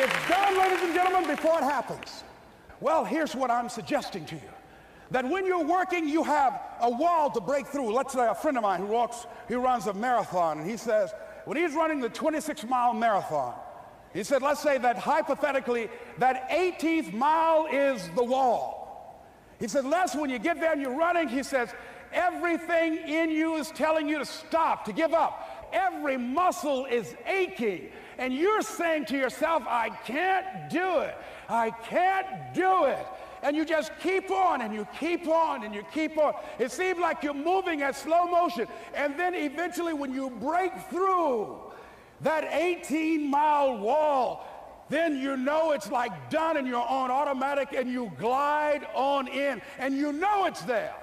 It's done, ladies and gentlemen, before it happens. Well, here's what I'm suggesting to you that when you're working, you have a wall to break through. Let's say a friend of mine who walks, he runs a marathon, and he says, when he's running the 26 mile marathon, he said, let's say that hypothetically, that 18th mile is the wall. He said, Les, when you get there and you're running, he says, everything in you is telling you to stop, to give up. Every muscle is aching. And you're saying to yourself, I can't do it. I can't do it and you just keep on and you keep on and you keep on. It seems like you're moving at slow motion. And then eventually, when you break through that 18 mile wall, then you know it's like done and you're on automatic and you glide on in and you know it's there.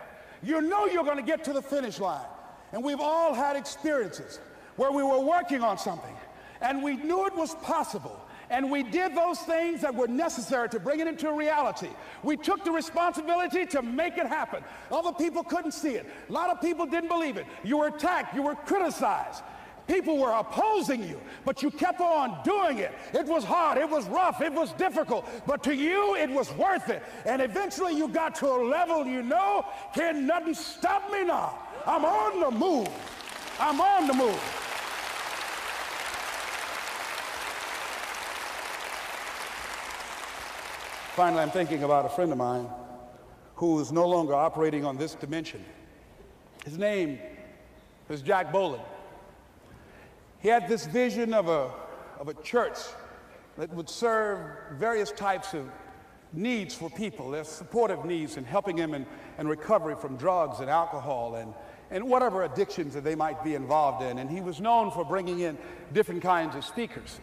You know you're going to get to the finish line. And we've all had experiences where we were working on something and we knew it was possible and we did those things that were necessary to bring it into reality. We took the responsibility to make it happen. Other people couldn't see it. A lot of people didn't believe it. You were attacked, you were criticized. People were opposing you, but you kept on doing it. It was hard, it was rough, it was difficult, but to you it was worth it. And eventually you got to a level you know, can nothing stop me now. I'm on the move. I'm on the move. Finally, I'm thinking about a friend of mine who is no longer operating on this dimension. His name is Jack Boland. He had this vision of a, of a church that would serve various types of needs for people, their supportive needs, and helping them in, in recovery from drugs and alcohol and, and whatever addictions that they might be involved in. And he was known for bringing in different kinds of speakers.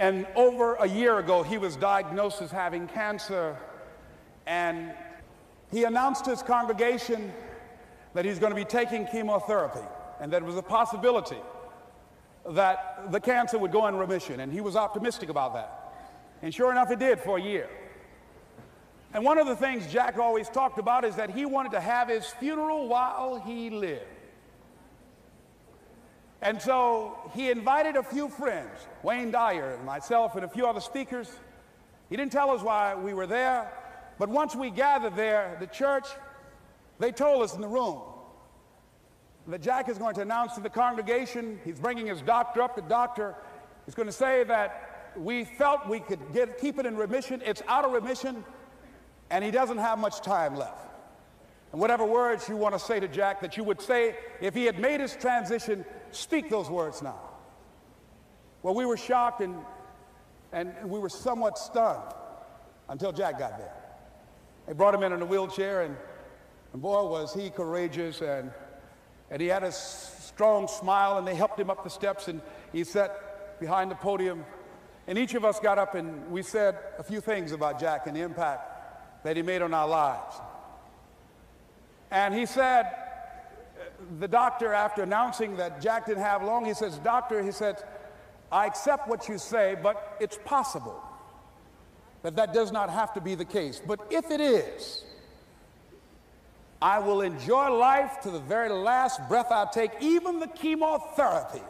And over a year ago, he was diagnosed as having cancer. And he announced to his congregation that he's going to be taking chemotherapy and that it was a possibility that the cancer would go in remission. And he was optimistic about that. And sure enough, it did for a year. And one of the things Jack always talked about is that he wanted to have his funeral while he lived. And so he invited a few friends, Wayne Dyer and myself and a few other speakers. He didn't tell us why we were there, but once we gathered there, the church, they told us in the room that Jack is going to announce to the congregation, he's bringing his doctor up. The doctor is going to say that we felt we could get, keep it in remission. It's out of remission, and he doesn't have much time left. And whatever words you want to say to Jack that you would say if he had made his transition, speak those words now. Well, we were shocked and, and we were somewhat stunned until Jack got there. They brought him in in a wheelchair, and, and boy, was he courageous, and, and he had a strong smile, and they helped him up the steps, and he sat behind the podium. And each of us got up and we said a few things about Jack and the impact that he made on our lives. And he said, the doctor, after announcing that Jack didn't have long, he says, Doctor, he said, I accept what you say, but it's possible that that does not have to be the case. But if it is, I will enjoy life to the very last breath I take, even the chemotherapy.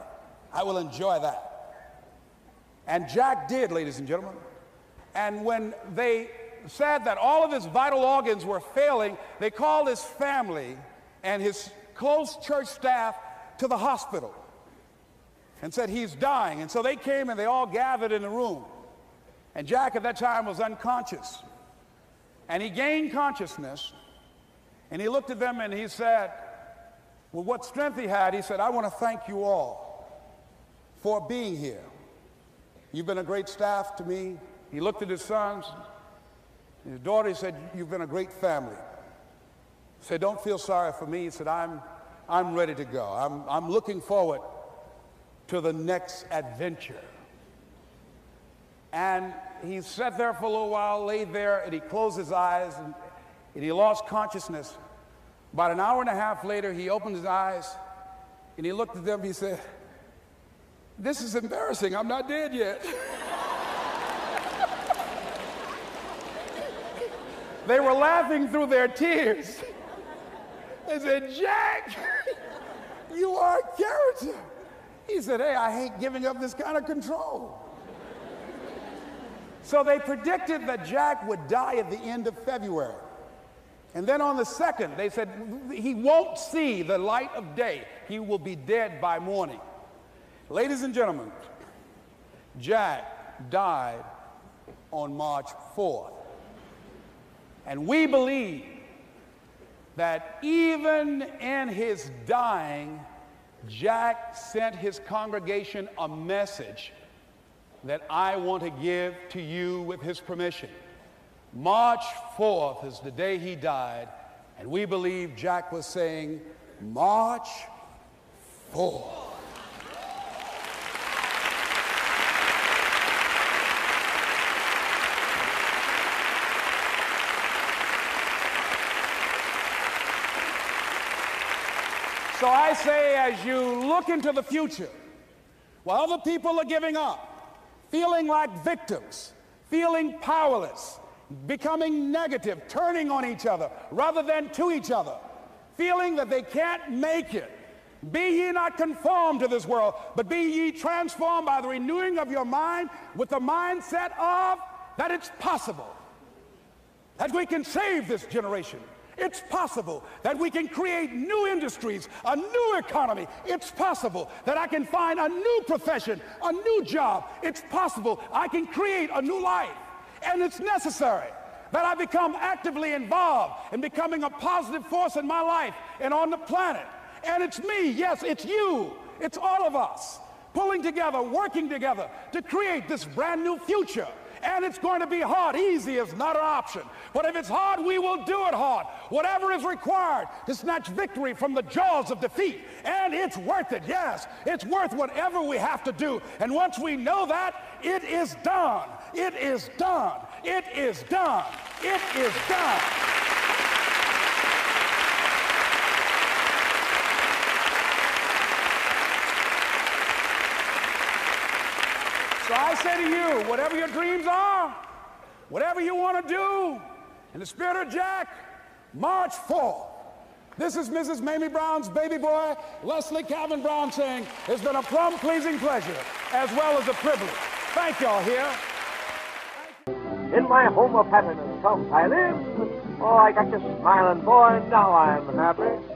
I will enjoy that. And Jack did, ladies and gentlemen. And when they said that all of his vital organs were failing, they called his family and his close church staff to the hospital and said, He's dying. And so they came and they all gathered in the room. And Jack at that time was unconscious. And he gained consciousness. And he looked at them and he said, Well, what strength he had, he said, I want to thank you all for being here. You've been a great staff to me. He looked at his sons, his daughter, said, You've been a great family. He said, Don't feel sorry for me. He said, I'm, I'm ready to go. I'm, I'm looking forward to the next adventure. And he sat there for a little while, laid there, and he closed his eyes and, and he lost consciousness. About an hour and a half later, he opened his eyes and he looked at them. He said, This is embarrassing. I'm not dead yet. they were laughing through their tears. They said, Jack, you are a character. He said, Hey, I hate giving up this kind of control. so they predicted that Jack would die at the end of February. And then on the second, they said, He won't see the light of day. He will be dead by morning. Ladies and gentlemen, Jack died on March 4th. And we believe that even in his dying, Jack sent his congregation a message that I want to give to you with his permission. March 4th is the day he died, and we believe Jack was saying, March 4th. So I say, as you look into the future, while other people are giving up, feeling like victims, feeling powerless, becoming negative, turning on each other rather than to each other, feeling that they can't make it. Be ye not conformed to this world, but be ye transformed by the renewing of your mind with the mindset of that it's possible that we can save this generation it's possible that we can create new industries, a new economy. It's possible that I can find a new profession, a new job. It's possible I can create a new life. And it's necessary that I become actively involved in becoming a positive force in my life and on the planet. And it's me, yes, it's you, it's all of us pulling together, working together to create this brand new future and it's going to be hard. Easy is not an option. But if it's hard, we will do it hard. Whatever is required to snatch victory from the jaws of defeat. And it's worth it. Yes, it's worth whatever we have to do. And once we know that, it is done. It is done. It is done. It is done. So I say to you, whatever your dreams are, whatever you want to do, in the spirit of Jack, march forth. This is Mrs. Mamie Brown's baby boy, Leslie Calvin Brown, saying, It's been a plum pleasing pleasure as well as a privilege. Thank y'all here. In my home of happiness, come I live. Oh, I got you smiling, boy, now I'm happy.